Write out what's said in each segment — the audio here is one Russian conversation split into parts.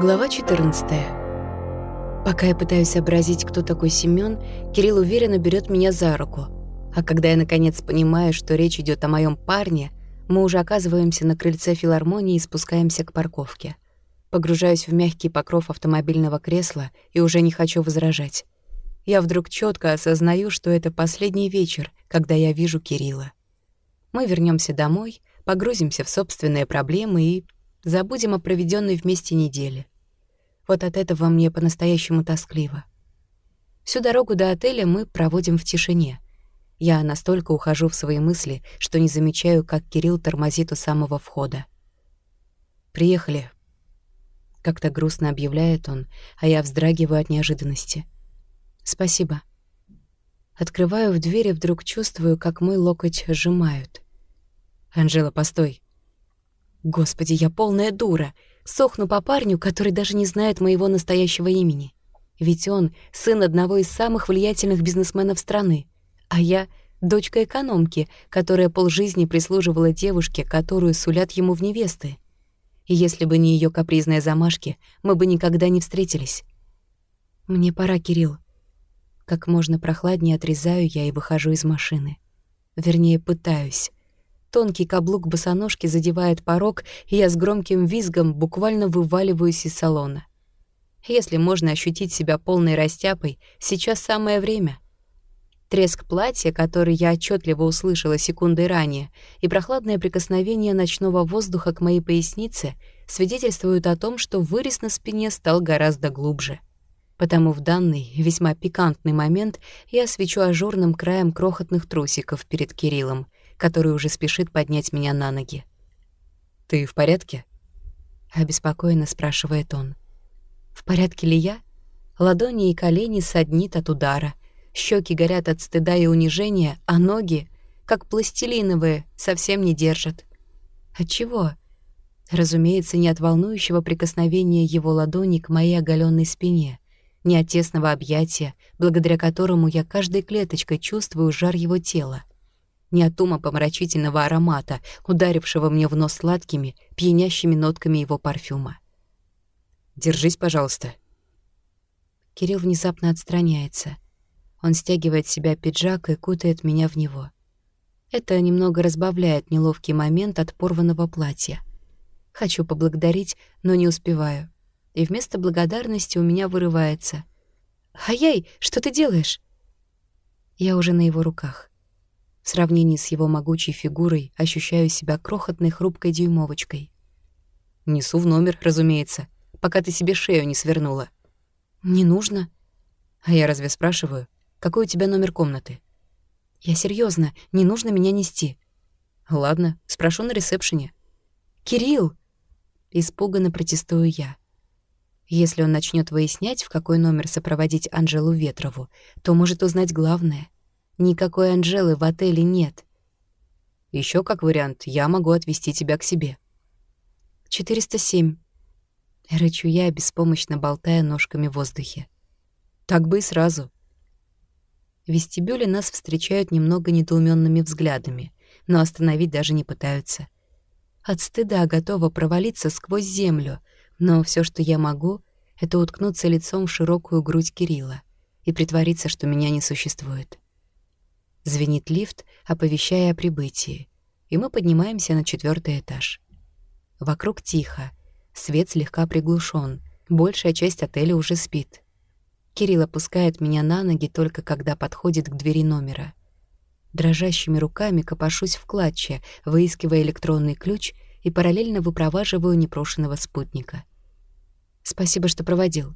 Глава 14. Пока я пытаюсь сообразить, кто такой Семён, Кирилл уверенно берет меня за руку. А когда я наконец понимаю, что речь идет о моем парне, мы уже оказываемся на крыльце филармонии и спускаемся к парковке. Погружаюсь в мягкий покров автомобильного кресла и уже не хочу возражать. Я вдруг четко осознаю, что это последний вечер, когда я вижу Кирилла. Мы вернемся домой, погрузимся в собственные проблемы и забудем о проведенной вместе неделе. Вот от этого мне по-настоящему тоскливо. Всю дорогу до отеля мы проводим в тишине. Я настолько ухожу в свои мысли, что не замечаю, как Кирилл тормозит у самого входа. «Приехали», — как-то грустно объявляет он, а я вздрагиваю от неожиданности. «Спасибо». Открываю в дверь и вдруг чувствую, как мой локоть сжимают. «Анжела, постой». Господи, я полная дура. Сохну по парню, который даже не знает моего настоящего имени. Ведь он — сын одного из самых влиятельных бизнесменов страны, а я — дочка экономки, которая полжизни прислуживала девушке, которую сулят ему в невесты. И если бы не ее капризные замашки, мы бы никогда не встретились. Мне пора, Кирилл. Как можно прохладнее отрезаю я и выхожу из машины. Вернее, пытаюсь. Тонкий каблук босоножки задевает порог, и я с громким визгом буквально вываливаюсь из салона. Если можно ощутить себя полной растяпой, сейчас самое время. Треск платья, который я отчетливо услышала секундой ранее, и прохладное прикосновение ночного воздуха к моей пояснице свидетельствуют о том, что вырез на спине стал гораздо глубже. Потому в данный, весьма пикантный момент я свечу ажурным краем крохотных трусиков перед Кириллом — который уже спешит поднять меня на ноги. «Ты в порядке?» — обеспокоенно спрашивает он. «В порядке ли я?» Ладони и колени саднит от удара, щеки горят от стыда и унижения, а ноги, как пластилиновые, совсем не держат. От чего? Разумеется, не от волнующего прикосновения его ладони к моей оголенной спине, не от тесного объятия, благодаря которому я каждой клеточкой чувствую жар его тела, не от ума помрачительного аромата, ударившего мне в нос сладкими, пьянящими нотками его парфюма. «Держись, пожалуйста». Кирилл внезапно отстраняется. Он стягивает с себя пиджак и кутает меня в него. Это немного разбавляет неловкий момент от порванного платья. Хочу поблагодарить, но не успеваю. И вместо благодарности у меня вырывается. «Ай-яй, что ты делаешь?» Я уже на его руках. В сравнении с его могучей фигурой ощущаю себя крохотной хрупкой дюймовочкой. Несу в номер, разумеется, пока ты себе шею не свернула. Не нужно. А я разве спрашиваю, какой у тебя номер комнаты? Я серьезно, не нужно меня нести. Ладно, спрошу на ресепшене. Кирилл! Испуганно протестую я. Если он начнет выяснять, в какой номер сопроводить Анжелу Ветрову, то может узнать главное — Никакой Анжелы в отеле нет. Еще как вариант, я могу отвезти тебя к себе. 407. Рычу я, беспомощно болтая ножками в воздухе. Так бы и сразу. В вестибюле нас встречают немного недоуменными взглядами, но остановить даже не пытаются. От стыда готова провалиться сквозь землю, но все, что я могу, это уткнуться лицом в широкую грудь Кирилла и притвориться, что меня не существует. Звенит лифт, оповещая о прибытии, и мы поднимаемся на четвертый этаж. Вокруг тихо, свет слегка приглушен, большая часть отеля уже спит. Кирилл опускает меня на ноги только когда подходит к двери номера. Дрожащими руками копошусь в клатче, выискивая электронный ключ и параллельно выпроваживаю непрошенного спутника. «Спасибо, что проводил».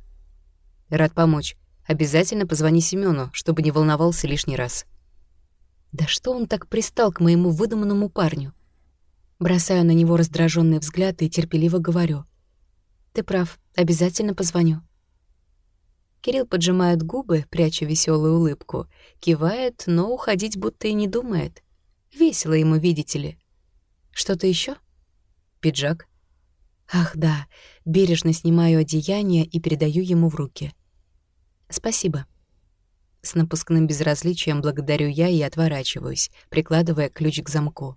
«Рад помочь. Обязательно позвони Семёну, чтобы не волновался лишний раз». Да что он так пристал к моему выдуманному парню? Бросаю на него раздраженный взгляд и терпеливо говорю. «Ты прав, обязательно позвоню». Кирилл поджимает губы, пряча веселую улыбку, кивает, но уходить будто и не думает. Весело ему, видите ли. Что-то еще? Пиджак. Ах, да, бережно снимаю одеяние и передаю ему в руки. Спасибо. С напускным безразличием благодарю я и отворачиваюсь, прикладывая ключ к замку.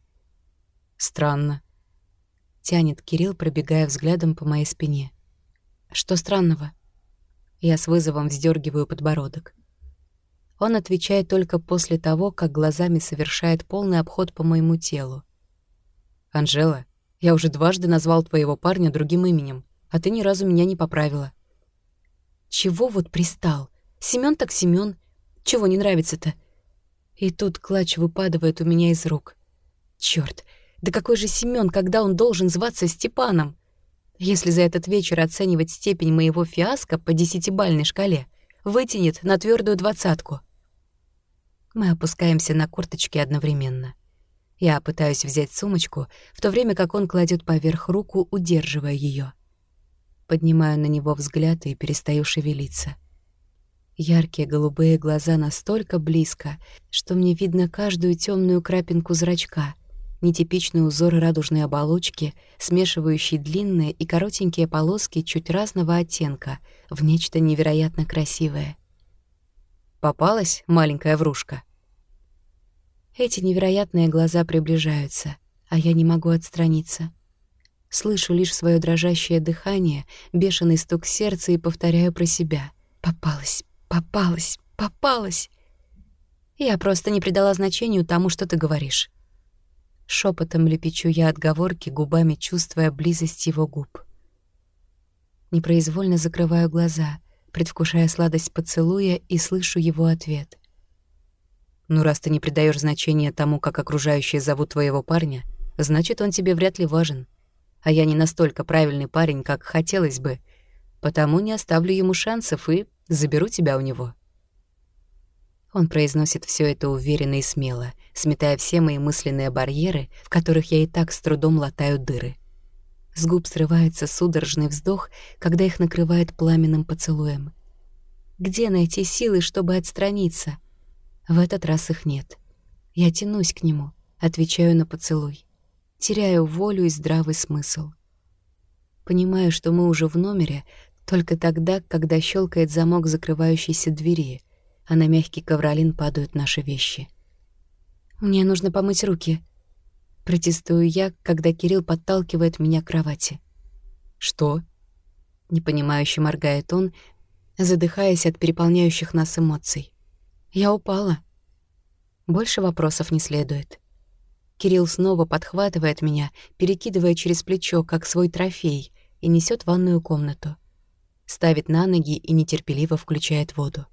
«Странно», — тянет Кирилл, пробегая взглядом по моей спине. Что странного? Я с вызовом вздергиваю подбородок. Он отвечает только после того, как глазами совершает полный обход по моему телу. «Анжела, я уже дважды назвал твоего парня другим именем, а ты ни разу меня не поправила». «Чего вот пристал? Семён так Семён. Чего не нравится-то?» И тут клатч выпадывает у меня из рук. Чёрт, да какой же Семён, когда он должен зваться Степаном? Если за этот вечер оценивать степень моего фиаско по десятибальной шкале, вытянет на твёрдую двадцатку. Мы опускаемся на корточки одновременно. Я пытаюсь взять сумочку, в то время как он кладет поверх руку, удерживая ее. Поднимаю на него взгляд и перестаю шевелиться. Яркие голубые глаза настолько близко, что мне видно каждую темную крапинку зрачка, нетипичный узор радужной оболочки, смешивающий длинные и коротенькие полоски чуть разного оттенка в нечто невероятно красивое. Попалась маленькая врушка. Эти невероятные глаза приближаются, а я не могу отстраниться. Слышу лишь свое дрожащее дыхание, бешеный стук сердца и повторяю про себя. «Попалась, попалась, попалась!» Я просто не придала значению тому, что ты говоришь. Шепотом лепечу я отговорки, губами чувствуя близость его губ. Непроизвольно закрываю глаза, предвкушая сладость поцелуя, и слышу его ответ. Ну, раз ты не придаешь значения тому, как окружающие зовут твоего парня, значит, он тебе вряд ли важен. А я не настолько правильный парень, как хотелось бы, потому не оставлю ему шансов и заберу тебя у него. Он произносит все это уверенно и смело, сметая все мои мысленные барьеры, в которых я и так с трудом латаю дыры. С губ срывается судорожный вздох, когда их накрывает пламенным поцелуем. Где найти силы, чтобы отстраниться — в этот раз их нет. Я тянусь к нему, отвечаю на поцелуй. Теряю волю и здравый смысл. Понимаю, что мы уже в номере только тогда, когда щелкает замок закрывающейся двери, а на мягкий ковролин падают наши вещи. «Мне нужно помыть руки», — протестую я, когда Кирилл подталкивает меня к кровати. «Что?» — непонимающе моргает он, задыхаясь от переполняющих нас эмоций. Я упала. Больше вопросов не следует. Кирилл снова подхватывает меня, перекидывая через плечо, как свой трофей, и несет в ванную комнату. Ставит на ноги и нетерпеливо включает воду.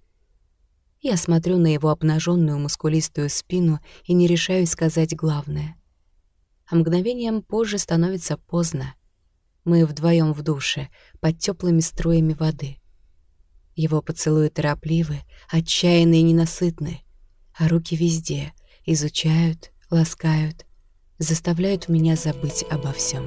Я смотрю на его обнаженную мускулистую спину и не решаюсь сказать главное. А мгновением позже становится поздно. Мы вдвоем в душе, под теплыми струями воды. Его поцелуи торопливы, отчаянные и ненасытны, а руки везде изучают, ласкают, заставляют меня забыть обо всем.